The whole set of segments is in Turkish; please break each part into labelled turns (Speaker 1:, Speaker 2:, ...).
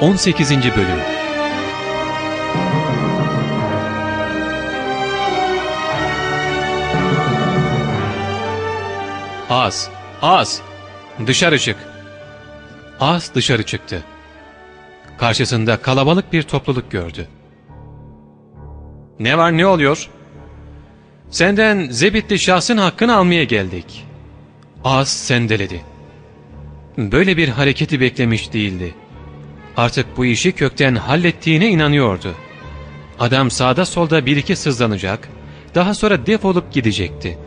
Speaker 1: 18. Bölüm Az, az, dışarı çık. Az dışarı çıktı. Karşısında kalabalık bir topluluk gördü. Ne var ne oluyor? Senden zebitli şahsın hakkını almaya geldik. Az sendeledi. Böyle bir hareketi beklemiş değildi. Artık bu işi kökten hallettiğine inanıyordu. Adam sağda solda bir iki sızlanacak, daha sonra defolup gidecekti.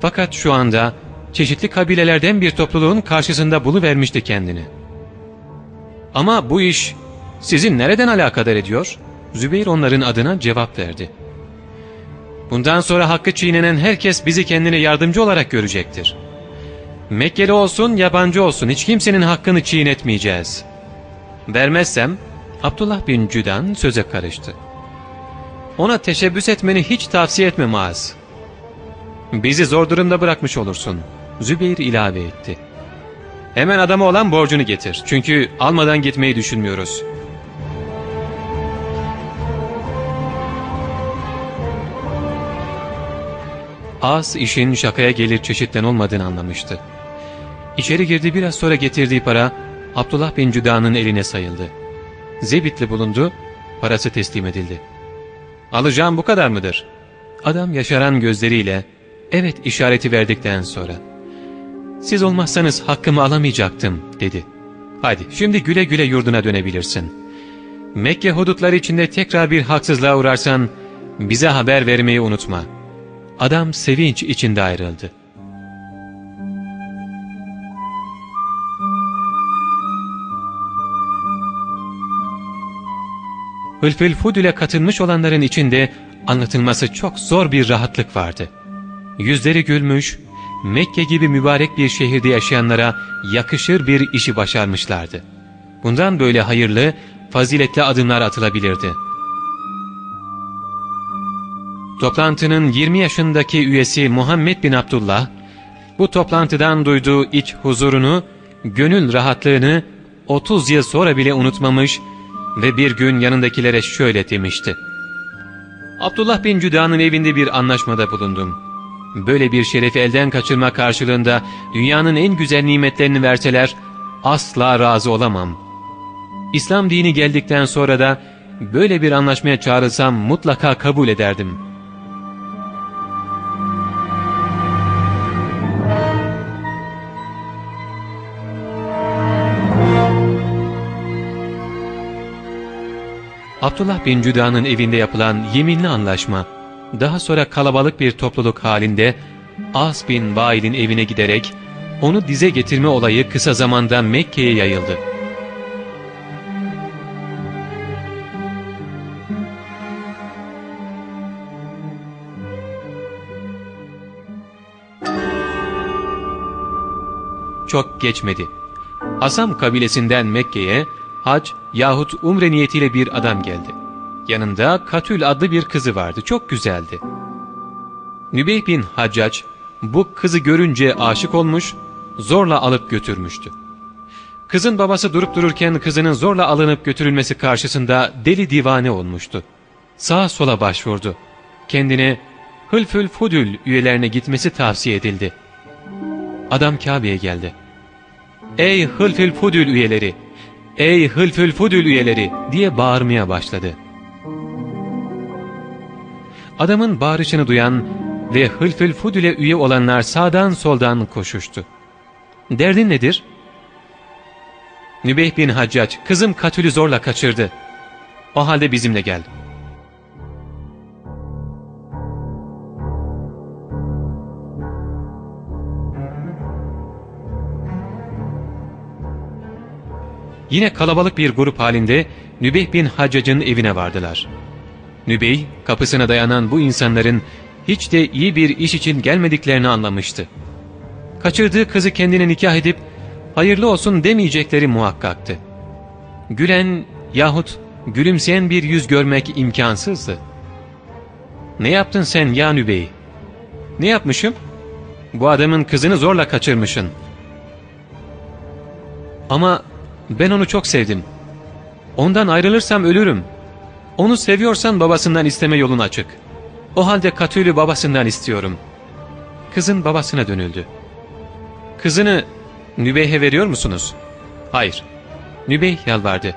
Speaker 1: Fakat şu anda çeşitli kabilelerden bir topluluğun karşısında buluvermişti kendini. Ama bu iş sizin nereden alakadar ediyor? Zübeyir onların adına cevap verdi. Bundan sonra hakkı çiğnenen herkes bizi kendine yardımcı olarak görecektir. Mekkeli olsun yabancı olsun hiç kimsenin hakkını çiğnetmeyeceğiz. Vermezsem Abdullah bin Cüdan söze karıştı. Ona teşebbüs etmeni hiç tavsiye etme Maaz. Bizi zor durumda bırakmış olursun. Zübeyir ilave etti. Hemen adamı olan borcunu getir. Çünkü almadan gitmeyi düşünmüyoruz. Az işin şakaya gelir çeşitten olmadığını anlamıştı. İçeri girdi biraz sonra getirdiği para Abdullah bin Cüda'nın eline sayıldı. Zebitli bulundu, parası teslim edildi. ''Alacağım bu kadar mıdır?'' Adam yaşaran gözleriyle evet işareti verdikten sonra ''Siz olmazsanız hakkımı alamayacaktım.'' dedi. ''Hadi şimdi güle güle yurduna dönebilirsin. Mekke hudutları içinde tekrar bir haksızlığa uğrarsan bize haber vermeyi unutma.'' Adam sevinç içinde ayrıldı. Hılfül Fudül'e katılmış olanların içinde anlatılması çok zor bir rahatlık vardı. Yüzleri gülmüş, Mekke gibi mübarek bir şehirde yaşayanlara yakışır bir işi başarmışlardı. Bundan böyle hayırlı, faziletli adımlar atılabilirdi. Toplantının 20 yaşındaki üyesi Muhammed bin Abdullah, bu toplantıdan duyduğu iç huzurunu, gönül rahatlığını 30 yıl sonra bile unutmamış ve bir gün yanındakilere şöyle demişti. Abdullah bin Cüda'nın evinde bir anlaşmada bulundum. Böyle bir şerefi elden kaçırma karşılığında dünyanın en güzel nimetlerini verseler asla razı olamam. İslam dini geldikten sonra da böyle bir anlaşmaya çağrılsam mutlaka kabul ederdim.'' Abdullah bin Cüda'nın evinde yapılan yeminli anlaşma, daha sonra kalabalık bir topluluk halinde As bin Vail'in evine giderek onu dize getirme olayı kısa zamanda Mekke'ye yayıldı. Çok geçmedi. Asam kabilesinden Mekke'ye hac yahut umre niyetiyle bir adam geldi. Yanında Katül adlı bir kızı vardı. Çok güzeldi. Nübeyh bin Haccac bu kızı görünce aşık olmuş, zorla alıp götürmüştü. Kızın babası durup dururken kızının zorla alınıp götürülmesi karşısında deli divane olmuştu. Sağa sola başvurdu. Kendine Hılfül Fudül üyelerine gitmesi tavsiye edildi. Adam Kabe'ye geldi. ''Ey Hılfül Fudül üyeleri!'' ''Ey Hılfül Fudül üyeleri!'' diye bağırmaya başladı. Adamın bağırışını duyan ve Hılfül Fudül'e üye olanlar sağdan soldan koşuştu. ''Derdin nedir?'' Nübeyh bin Haccac, kızım Katül'ü zorla kaçırdı. O halde bizimle gel.'' Yine kalabalık bir grup halinde Nübeyh bin Haccac'ın evine vardılar. Nübeyh kapısına dayanan bu insanların hiç de iyi bir iş için gelmediklerini anlamıştı. Kaçırdığı kızı kendine nikah edip hayırlı olsun demeyecekleri muhakkaktı. Gülen yahut gülümseyen bir yüz görmek imkansızdı. ''Ne yaptın sen ya Nübey? Ne yapmışım? Bu adamın kızını zorla kaçırmışın.'' Ama ben onu çok sevdim. Ondan ayrılırsam ölürüm. Onu seviyorsan babasından isteme yolun açık. O halde Katül'ü babasından istiyorum. Kızın babasına dönüldü. Kızını Nübeyh'e veriyor musunuz? Hayır. Nübeyh yalvardı.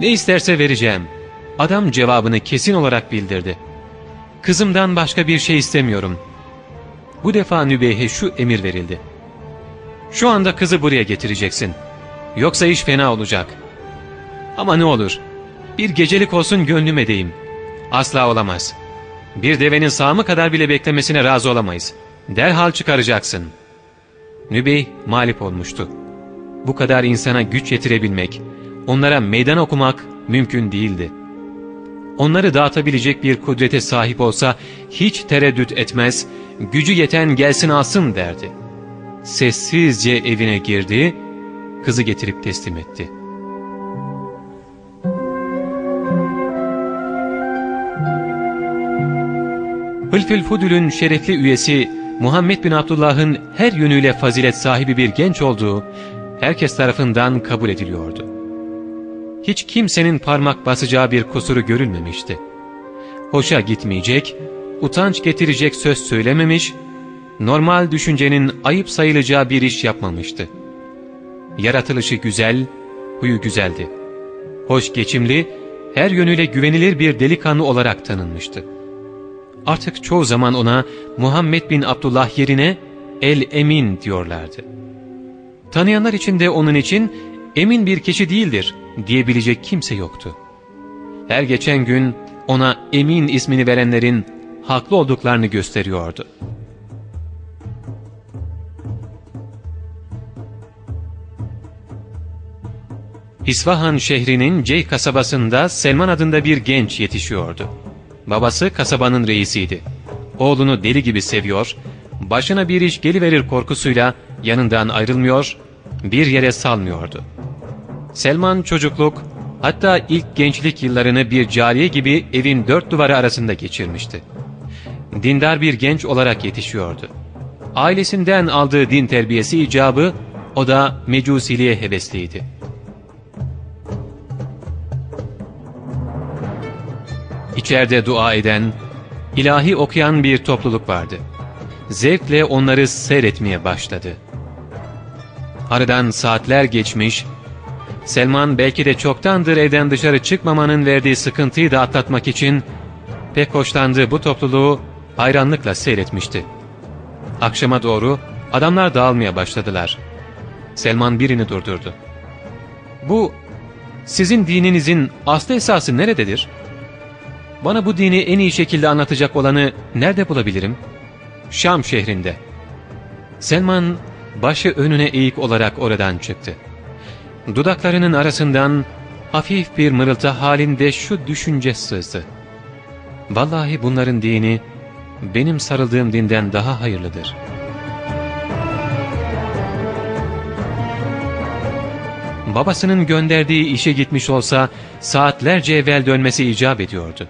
Speaker 1: Ne isterse vereceğim. Adam cevabını kesin olarak bildirdi. Kızımdan başka bir şey istemiyorum. Bu defa Nübeyh'e şu emir verildi. Şu anda kızı buraya getireceksin. Yoksa iş fena olacak. Ama ne olur, bir gecelik olsun gönlüm edeyim. Asla olamaz. Bir devenin sağımı kadar bile beklemesine razı olamayız. Derhal çıkaracaksın. Nübey mağlup olmuştu. Bu kadar insana güç yetirebilmek, onlara meydan okumak mümkün değildi. Onları dağıtabilecek bir kudrete sahip olsa hiç tereddüt etmez, gücü yeten gelsin alsın derdi. Sessizce evine girdi, kızı getirip teslim etti. Hılfül Fudül'ün şerefli üyesi Muhammed bin Abdullah'ın her yönüyle fazilet sahibi bir genç olduğu herkes tarafından kabul ediliyordu. Hiç kimsenin parmak basacağı bir kusuru görülmemişti. Hoşa gitmeyecek, utanç getirecek söz söylememiş, normal düşüncenin ayıp sayılacağı bir iş yapmamıştı. Yaratılışı güzel, huyu güzeldi. Hoş geçimli, her yönüyle güvenilir bir delikanlı olarak tanınmıştı. Artık çoğu zaman ona Muhammed bin Abdullah yerine El-Emin diyorlardı. Tanıyanlar içinde onun için emin bir kişi değildir diyebilecek kimse yoktu. Her geçen gün ona Emin ismini verenlerin haklı olduklarını gösteriyordu. İsfahan şehrinin Cey kasabasında Selman adında bir genç yetişiyordu. Babası kasabanın reisiydi. Oğlunu deli gibi seviyor, başına bir iş geliverir korkusuyla yanından ayrılmıyor, bir yere salmıyordu. Selman çocukluk, hatta ilk gençlik yıllarını bir cariye gibi evin dört duvarı arasında geçirmişti. Dindar bir genç olarak yetişiyordu. Ailesinden aldığı din terbiyesi icabı, o da mecusiliğe hevesliydi. İçeride dua eden, ilahi okuyan bir topluluk vardı. Zevkle onları seyretmeye başladı. Aradan saatler geçmiş, Selman belki de çoktandır evden dışarı çıkmamanın verdiği sıkıntıyı da atlatmak için pek hoşlandığı bu topluluğu hayranlıkla seyretmişti. Akşama doğru adamlar dağılmaya başladılar. Selman birini durdurdu. ''Bu sizin dininizin aslı esası nerededir?'' Bana bu dini en iyi şekilde anlatacak olanı nerede bulabilirim? Şam şehrinde. Selman başı önüne eğik olarak oradan çıktı. Dudaklarının arasından hafif bir mırıltı halinde şu düşünce sızdı. Vallahi bunların dini benim sarıldığım dinden daha hayırlıdır. Babasının gönderdiği işe gitmiş olsa saatlerce evvel dönmesi icap ediyordu.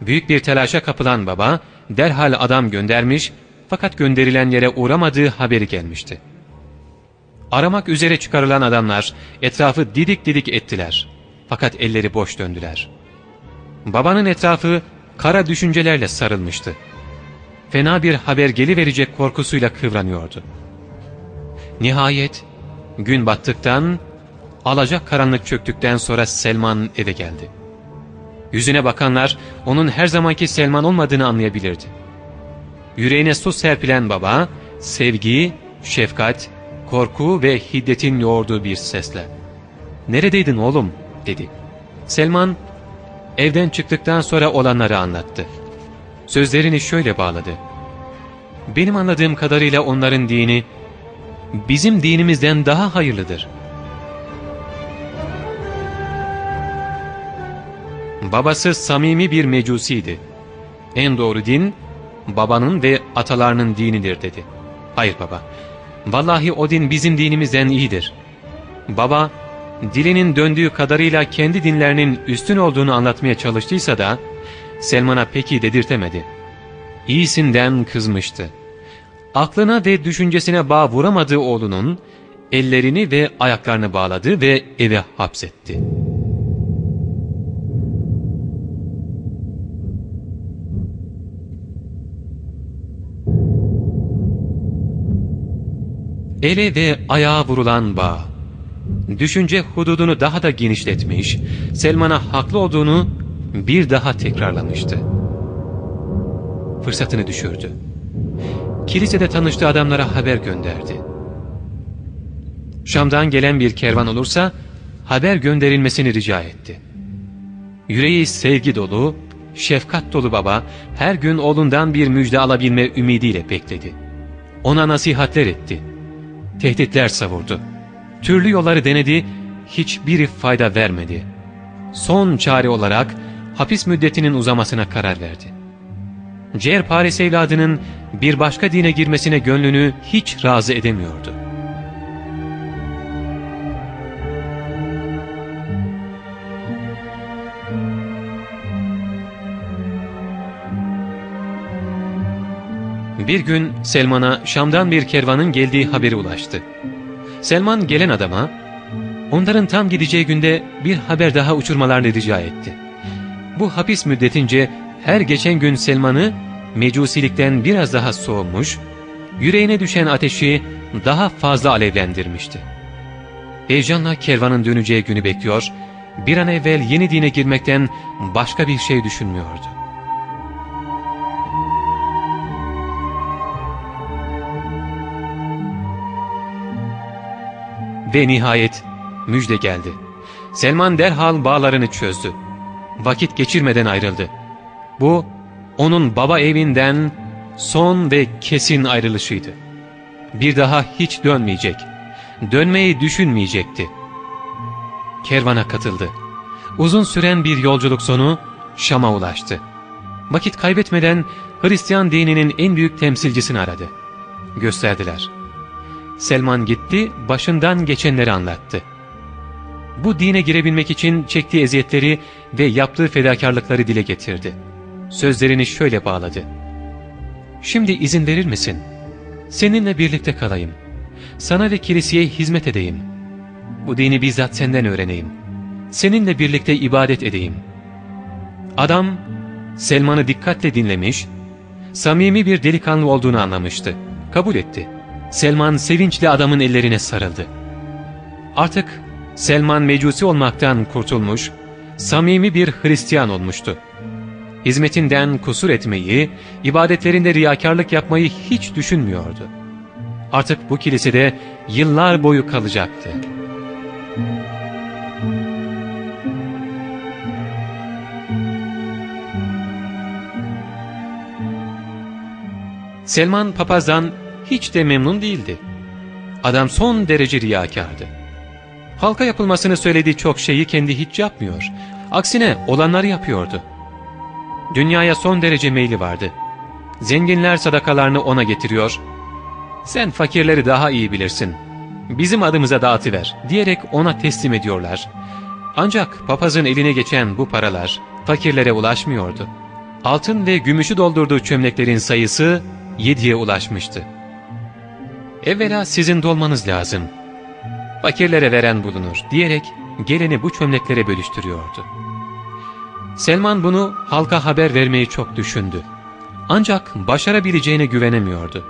Speaker 1: Büyük bir telaşa kapılan baba derhal adam göndermiş fakat gönderilen yere uğramadığı haberi gelmişti. Aramak üzere çıkarılan adamlar etrafı didik didik ettiler. Fakat elleri boş döndüler. Babanın etrafı kara düşüncelerle sarılmıştı. Fena bir haber geliverecek korkusuyla kıvranıyordu. Nihayet gün battıktan, alacak karanlık çöktükten sonra Selman eve geldi. Yüzüne bakanlar onun her zamanki Selman olmadığını anlayabilirdi. Yüreğine su serpilen baba, sevgi, şefkat, korku ve hiddetin yoğurduğu bir sesle. ''Neredeydin oğlum?'' dedi. Selman, evden çıktıktan sonra olanları anlattı. Sözlerini şöyle bağladı. ''Benim anladığım kadarıyla onların dini, bizim dinimizden daha hayırlıdır.'' Babası samimi bir mecusiydi. En doğru din, babanın ve atalarının dinidir dedi. Hayır baba, vallahi o din bizim dinimizden iyidir. Baba, dilinin döndüğü kadarıyla kendi dinlerinin üstün olduğunu anlatmaya çalıştıysa da, Selman'a peki dedirtemedi. İyisinden kızmıştı. Aklına ve düşüncesine bağ vuramadığı oğlunun, ellerini ve ayaklarını bağladı ve eve hapsetti.'' Ele ve ayağa vurulan bağ, düşünce hududunu daha da genişletmiş, Selman'a haklı olduğunu bir daha tekrarlamıştı. Fırsatını düşürdü. Kilisede tanıştığı adamlara haber gönderdi. Şam'dan gelen bir kervan olursa haber gönderilmesini rica etti. Yüreği sevgi dolu, şefkat dolu baba her gün oğlundan bir müjde alabilme ümidiyle bekledi. Ona nasihatler etti. Tehditler savurdu. Türlü yolları denedi, hiçbiri fayda vermedi. Son çare olarak hapis müddetinin uzamasına karar verdi. Ciğer Paris evladının bir başka dine girmesine gönlünü hiç razı edemiyordu. Bir gün Selman'a Şam'dan bir kervanın geldiği haberi ulaştı. Selman gelen adama, onların tam gideceği günde bir haber daha uçurmalarını rica etti. Bu hapis müddetince her geçen gün Selman'ı mecusilikten biraz daha soğumuş, yüreğine düşen ateşi daha fazla alevlendirmişti. Heyecanla kervanın döneceği günü bekliyor, bir an evvel yeni dine girmekten başka bir şey düşünmüyordu. Ve nihayet müjde geldi. Selman derhal bağlarını çözdü. Vakit geçirmeden ayrıldı. Bu onun baba evinden son ve kesin ayrılışıydı. Bir daha hiç dönmeyecek. Dönmeyi düşünmeyecekti. Kervana katıldı. Uzun süren bir yolculuk sonu Şam'a ulaştı. Vakit kaybetmeden Hristiyan dininin en büyük temsilcisini aradı. Gösterdiler. Selman gitti, başından geçenleri anlattı. Bu dine girebilmek için çektiği eziyetleri ve yaptığı fedakarlıkları dile getirdi. Sözlerini şöyle bağladı. Şimdi izin verir misin? Seninle birlikte kalayım. Sana ve kiliseye hizmet edeyim. Bu dini bizzat senden öğreneyim. Seninle birlikte ibadet edeyim. Adam Selman'ı dikkatle dinlemiş, samimi bir delikanlı olduğunu anlamıştı. Kabul etti. Selman sevinçle adamın ellerine sarıldı. Artık Selman mecusi olmaktan kurtulmuş, samimi bir Hristiyan olmuştu. Hizmetinden kusur etmeyi, ibadetlerinde riyakarlık yapmayı hiç düşünmüyordu. Artık bu kilisede yıllar boyu kalacaktı. Selman papazdan hiç de memnun değildi. Adam son derece riyakardı. Halka yapılmasını söylediği çok şeyi kendi hiç yapmıyor. Aksine olanları yapıyordu. Dünyaya son derece meyli vardı. Zenginler sadakalarını ona getiriyor. Sen fakirleri daha iyi bilirsin. Bizim adımıza dağıtıver diyerek ona teslim ediyorlar. Ancak papazın eline geçen bu paralar fakirlere ulaşmıyordu. Altın ve gümüşü doldurduğu çömleklerin sayısı yediye ulaşmıştı. Evvela sizin dolmanız lazım. Fakirlere veren bulunur diyerek geleni bu çömleklere bölüştürüyordu. Selman bunu halka haber vermeyi çok düşündü. Ancak başarabileceğine güvenemiyordu.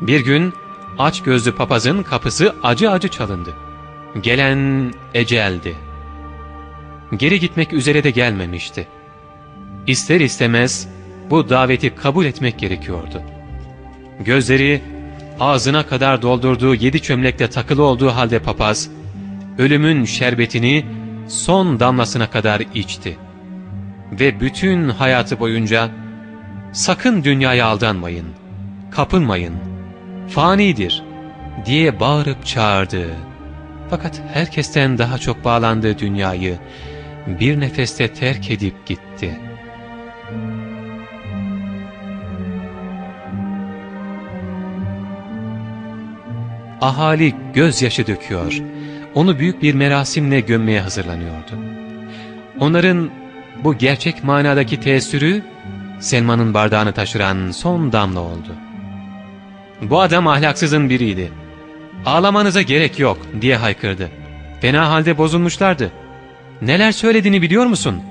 Speaker 1: Bir gün aç gözlü papazın kapısı acı acı çalındı. Gelen eceldi. Geri gitmek üzere de gelmemişti. İster istemez bu daveti kabul etmek gerekiyordu. Gözleri ağzına kadar doldurduğu yedi çömlekle takılı olduğu halde papaz, ölümün şerbetini son damlasına kadar içti. Ve bütün hayatı boyunca, sakın dünyaya aldanmayın, kapınmayın, fanidir diye bağırıp çağırdı. Fakat herkesten daha çok bağlandığı dünyayı bir nefeste terk edip gitti.'' Ahali gözyaşı döküyor, onu büyük bir merasimle gömmeye hazırlanıyordu. Onların bu gerçek manadaki teessürü, Selman'ın bardağını taşıran son damla oldu. Bu adam ahlaksızın biriydi. Ağlamanıza gerek yok diye haykırdı. Fena halde bozulmuşlardı. Neler söylediğini biliyor musun?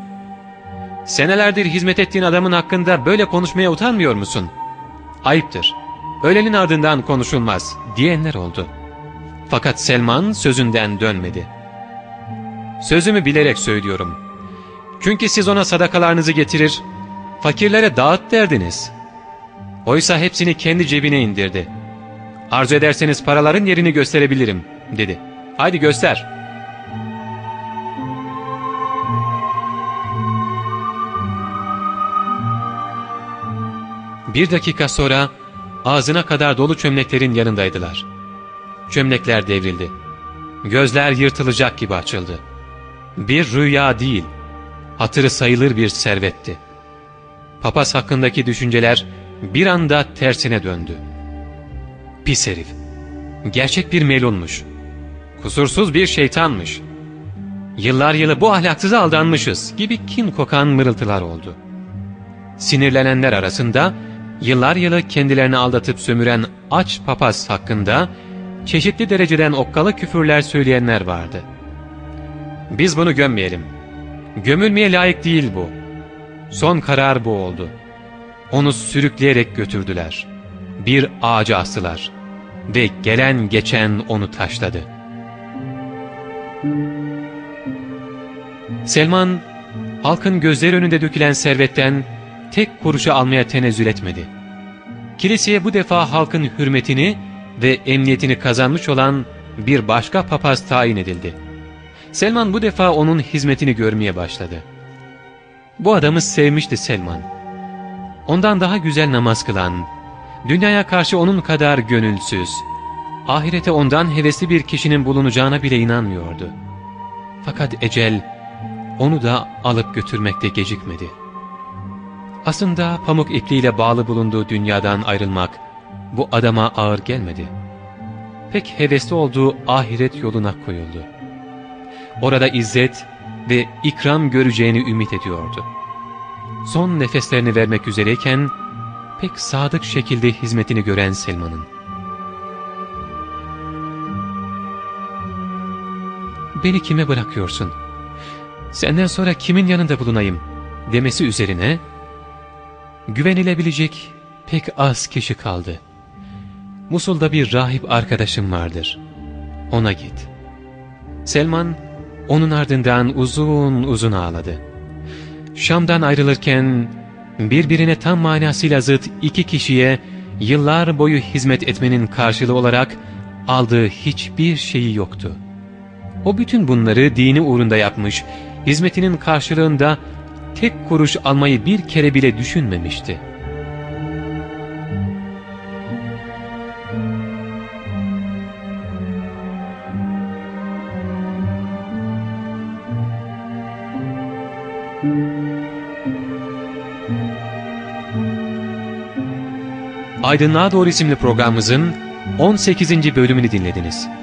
Speaker 1: Senelerdir hizmet ettiğin adamın hakkında böyle konuşmaya utanmıyor musun? Ayıptır. Ölenin ardından konuşulmaz diyenler oldu. Fakat Selman sözünden dönmedi. Sözümü bilerek söylüyorum. Çünkü siz ona sadakalarınızı getirir, fakirlere dağıt derdiniz. Oysa hepsini kendi cebine indirdi. Arzu ederseniz paraların yerini gösterebilirim, dedi. Haydi göster.'' Bir dakika sonra ağzına kadar dolu çömleklerin yanındaydılar. Çömlekler devrildi. Gözler yırtılacak gibi açıldı. Bir rüya değil, hatırı sayılır bir servetti. Papaz hakkındaki düşünceler bir anda tersine döndü. Pis herif. Gerçek bir melunmuş. Kusursuz bir şeytanmış. Yıllar yılı bu ahlaksıza aldanmışız gibi kin kokan mırıltılar oldu. Sinirlenenler arasında yıllar yılı kendilerini aldatıp sömüren aç papaz hakkında çeşitli dereceden okkalı küfürler söyleyenler vardı. Biz bunu gömmeyelim. Gömülmeye layık değil bu. Son karar bu oldu. Onu sürükleyerek götürdüler. Bir ağaca astılar. Ve gelen geçen onu taşladı. Selman, halkın gözleri önünde dökülen servetten tek kuruşu almaya tenezzül etmedi. Kiliseye bu defa halkın hürmetini ve emniyetini kazanmış olan bir başka papaz tayin edildi. Selman bu defa onun hizmetini görmeye başladı. Bu adamı sevmişti Selman. Ondan daha güzel namaz kılan, dünyaya karşı onun kadar gönülsüz, ahirete ondan hevesli bir kişinin bulunacağına bile inanmıyordu. Fakat ecel onu da alıp götürmekte gecikmedi.'' Aslında pamuk ipliğiyle bağlı bulunduğu dünyadan ayrılmak bu adama ağır gelmedi. Pek hevesli olduğu ahiret yoluna koyuldu. Orada izzet ve ikram göreceğini ümit ediyordu. Son nefeslerini vermek üzereyken pek sadık şekilde hizmetini gören Selman'ın. ''Beni kime bırakıyorsun? Senden sonra kimin yanında bulunayım?'' demesi üzerine güvenilebilecek pek az kişi kaldı. Musul'da bir rahip arkadaşım vardır. Ona git. Selman onun ardından uzun uzun ağladı. Şam'dan ayrılırken birbirine tam manasıyla zıt iki kişiye yıllar boyu hizmet etmenin karşılığı olarak aldığı hiçbir şeyi yoktu. O bütün bunları dini uğrunda yapmış, hizmetinin karşılığında tek kuruş almayı bir kere bile düşünmemişti. Aydınlığa Doğru isimli programımızın 18. bölümünü dinlediniz.